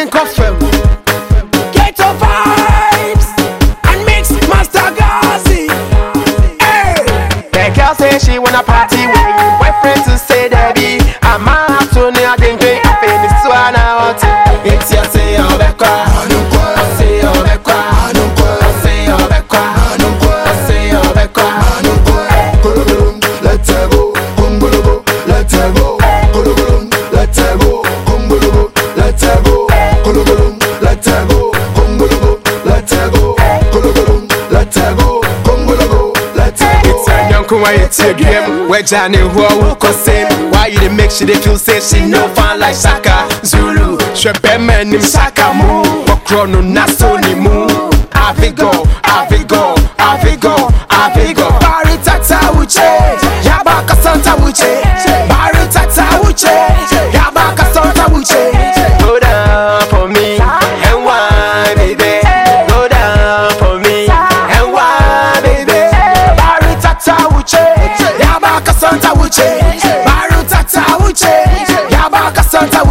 think of him. Get your vibes and mix Master Gazi. Hey, that girl say she wanna party with you. Young why it's your game. Where Johnny who same. Why you dey make she dey feel say she no fun like Shaka Zulu. Shrepe man him Shaka mu. Okro no na so ni mu. Avigo, Avigo, Avigo, Avigo.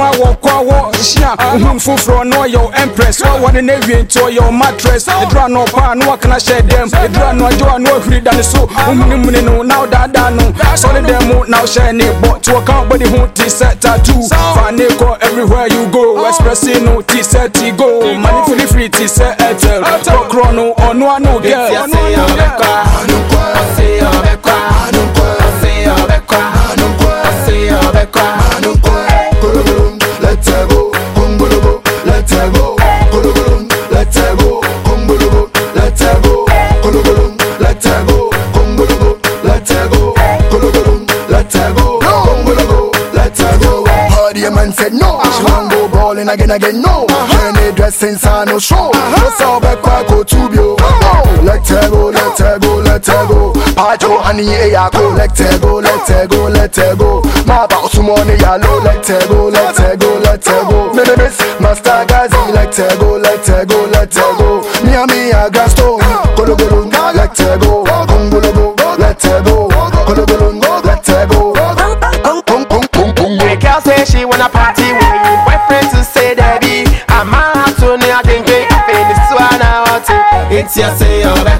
ma wɔkɔ wɔ hyia ohun foforɔ na ɔyɛ empress. Wɔwɔ ne na wie nti ɔyɛ mattress. Edura na ɔpaa na wakana hyɛ dɛm edura na ɔgye wa na ɔhuri da ne so. Omunimuni no na ɔdaadaa no sɔre dɛm mu na ɔhyɛ ne bɔ ti wɔka body ho ti sɛ tattoo fa ne kɔ everywhere you go. Expressing no ti sɛ ti go. Mani firifiri ti sɛ airtel wɔkorɔ no ɔnoa no gɛl ɔnoa no gɛl. Again again no. Any dressing sign no show, just all back quack go to bio. Let her go, let her go, let her go. Pajo honey yeah go, let her go, let her go, let her go. My boss money yellow, let her go, let her go, let her go. Me miss Master Gazi, let her go, let her go, let her go. Me and me se a senhora né?